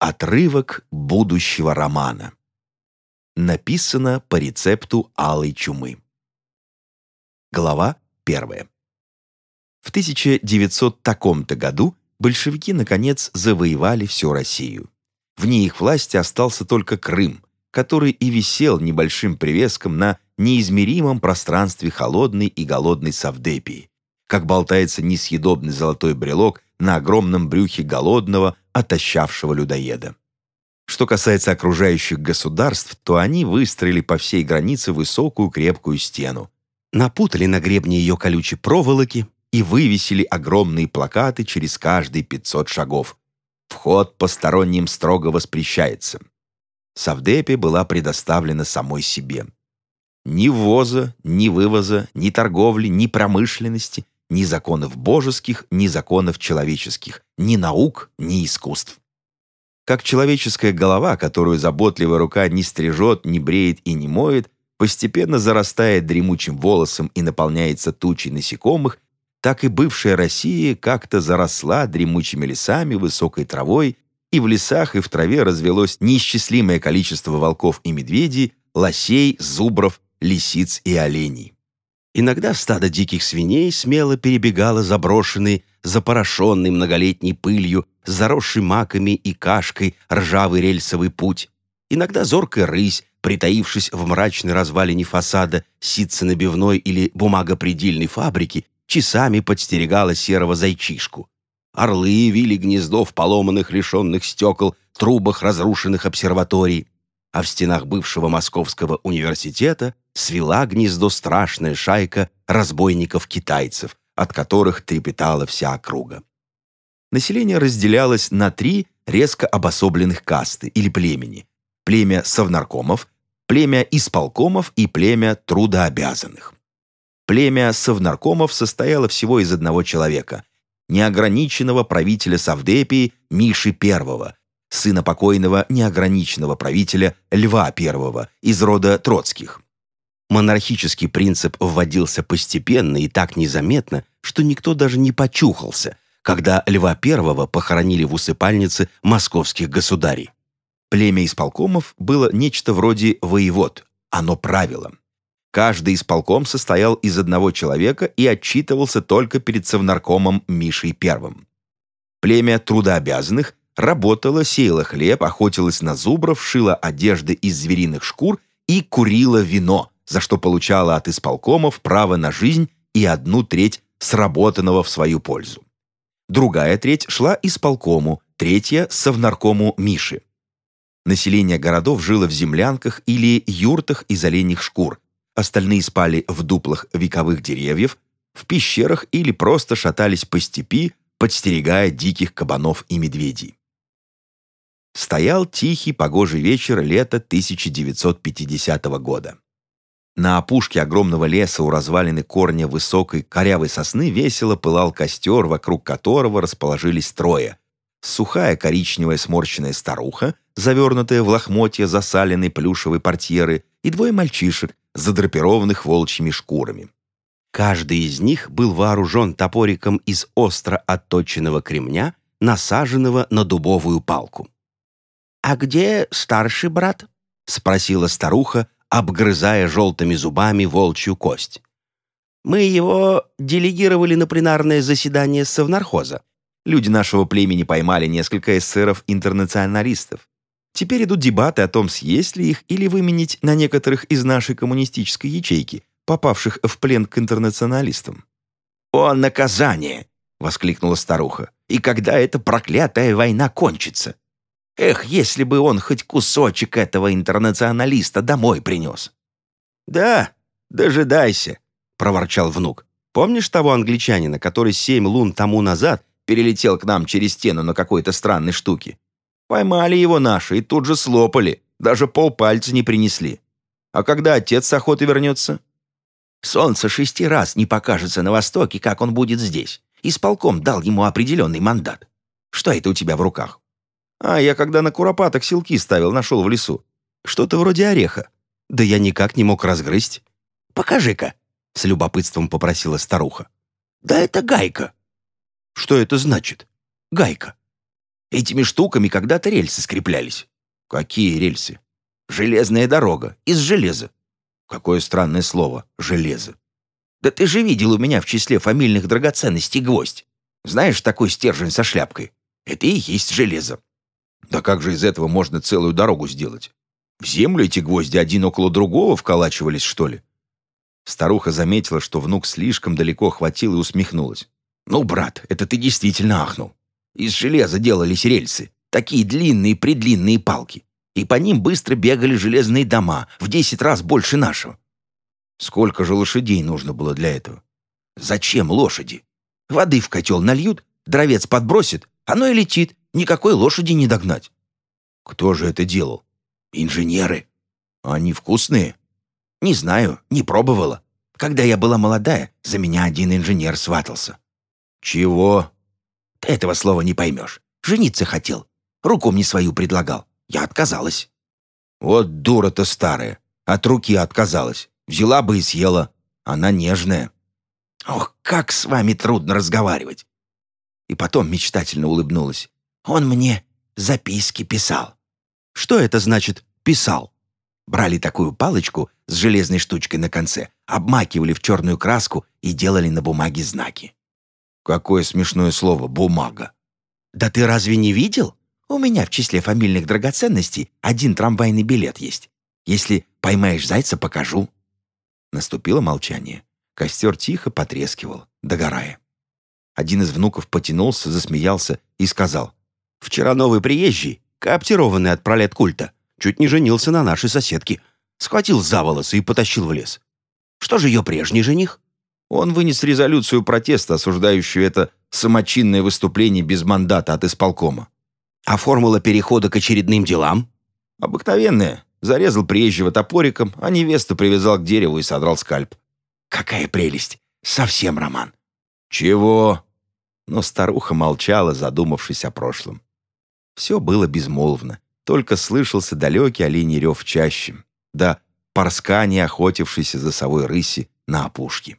Отрывок будущего романа. Написано по рецепту Алой Чумы. Глава первая. В 1900 таком-то году большевики, наконец, завоевали всю Россию. Вне их власти остался только Крым, который и висел небольшим привеском на неизмеримом пространстве холодной и голодной Савдепии, как болтается несъедобный золотой брелок на огромном брюхе голодного, отощавшего людоеда. Что касается окружающих государств, то они выстроили по всей границе высокую крепкую стену, напутали на гребне ее колючей проволоки и вывесили огромные плакаты через каждые 500 шагов. Вход посторонним строго воспрещается. Савдепе была предоставлена самой себе. Ни ввоза, ни вывоза, ни торговли, ни промышленности, ни законов божеских, ни законов человеческих, ни наук, ни искусств. Как человеческая голова, которую заботливая рука не стрижет, не бреет и не моет, постепенно зарастает дремучим волосом и наполняется тучей насекомых, так и бывшая Россия как-то заросла дремучими лесами, высокой травой, и в лесах и в траве развелось неисчислимое количество волков и медведей, лосей, зубров, лисиц и оленей. Иногда стадо диких свиней смело перебегало заброшенный, запорошенный многолетней пылью, заросший маками и кашкой ржавый рельсовый путь. Иногда зоркая рысь, притаившись в мрачной развалине фасада ситценабивной или бумагопредельной фабрики, часами подстерегала серого зайчишку. Орлы вили гнездо в поломанных, лишенных стекол, трубах разрушенных обсерваторий а в стенах бывшего Московского университета свела гнездо страшная шайка разбойников-китайцев, от которых трепетала вся округа. Население разделялось на три резко обособленных касты или племени. Племя совнаркомов, племя исполкомов и племя трудообязанных. Племя совнаркомов состояло всего из одного человека – неограниченного правителя Савдепии Миши Первого, сына покойного неограниченного правителя Льва I из рода Троцких. Монархический принцип вводился постепенно и так незаметно, что никто даже не почухался, когда Льва I похоронили в усыпальнице московских государей. Племя исполкомов было нечто вроде воевод, оно правило. Каждый исполком состоял из одного человека и отчитывался только перед совнаркомом Мишей Первым. Племя трудообязанных Работала, сеяла хлеб, охотилась на зубров, шила одежды из звериных шкур и курила вино, за что получала от исполкомов право на жизнь и одну треть сработанного в свою пользу. Другая треть шла исполкому, третья — совнаркому Миши. Население городов жило в землянках или юртах из оленьих шкур, остальные спали в дуплах вековых деревьев, в пещерах или просто шатались по степи, подстерегая диких кабанов и медведей. Стоял тихий погожий вечер лета 1950 года. На опушке огромного леса у развалины корня высокой корявой сосны весело пылал костер, вокруг которого расположились трое. Сухая коричневая сморщенная старуха, завернутая в лохмотья засаленной плюшевой портьеры, и двое мальчишек, задрапированных волчьими шкурами. Каждый из них был вооружен топориком из остро отточенного кремня, насаженного на дубовую палку. «А где старший брат?» — спросила старуха, обгрызая желтыми зубами волчью кость. «Мы его делегировали на пленарное заседание совнархоза. Люди нашего племени поймали несколько эсеров-интернационалистов. Теперь идут дебаты о том, съесть ли их или выменить на некоторых из нашей коммунистической ячейки, попавших в плен к интернационалистам». «О, наказание!» — воскликнула старуха. «И когда эта проклятая война кончится? Эх, если бы он хоть кусочек этого интернационалиста домой принес. «Да, дожидайся», — проворчал внук. «Помнишь того англичанина, который семь лун тому назад перелетел к нам через стену на какой-то странной штуке? Поймали его наши и тут же слопали, даже полпальца не принесли. А когда отец с охоты вернется?» «Солнце шести раз не покажется на востоке, как он будет здесь. Исполком дал ему определенный мандат. Что это у тебя в руках? А, я когда на куропаток силки ставил, нашел в лесу. Что-то вроде ореха. Да я никак не мог разгрызть. Покажи-ка, с любопытством попросила старуха. Да это гайка. Что это значит? Гайка. Этими штуками когда-то рельсы скреплялись». «Какие рельсы?» «Железная дорога. Из железа». «Какое странное слово. Железо». «Да ты же видел у меня в числе фамильных драгоценностей гвоздь. Знаешь, такой стержень со шляпкой? Это и есть железо». «Да как же из этого можно целую дорогу сделать? В землю эти гвозди один около другого вколачивались, что ли?» Старуха заметила, что внук слишком далеко хватил и усмехнулась. «Ну, брат, это ты действительно ахнул. Из железа делались рельсы, такие длинные-предлинные палки. И по ним быстро бегали железные дома, в десять раз больше нашего. Сколько же лошадей нужно было для этого? Зачем лошади? Воды в котел нальют, дровец подбросит, оно и летит, никакой лошади не догнать. Кто же это делал? Инженеры. Они вкусные? Не знаю, не пробовала. Когда я была молодая, за меня один инженер сватался. Чего? Ты этого слова не поймешь. Жениться хотел. Руку мне свою предлагал. Я отказалась. Вот дура-то старая. От руки отказалась. Взяла бы и съела. Она нежная. Ох, как с вами трудно разговаривать. И потом мечтательно улыбнулась. Он мне записки писал. Что это значит «писал»? Брали такую палочку с железной штучкой на конце, обмакивали в черную краску и делали на бумаге знаки. Какое смешное слово «бумага». Да ты разве не видел? У меня в числе фамильных драгоценностей один трамвайный билет есть. Если поймаешь зайца, покажу». Наступило молчание. Костер тихо потрескивал, догорая. Один из внуков потянулся, засмеялся и сказал. «Вчера новый приезжий, кооптированный от пролет культа, чуть не женился на нашей соседке. Схватил за волосы и потащил в лес. Что же ее прежний жених?» Он вынес резолюцию протеста, осуждающую это самочинное выступление без мандата от исполкома. А формула перехода к очередным делам? Обыкновенная. Зарезал приезжего топориком, а невесту привязал к дереву и содрал скальп. Какая прелесть! Совсем роман. Чего? Но старуха молчала, задумавшись о прошлом. Все было безмолвно, только слышался далекий оленей рев чаще, да порскание охотившейся за совой рыси на опушке.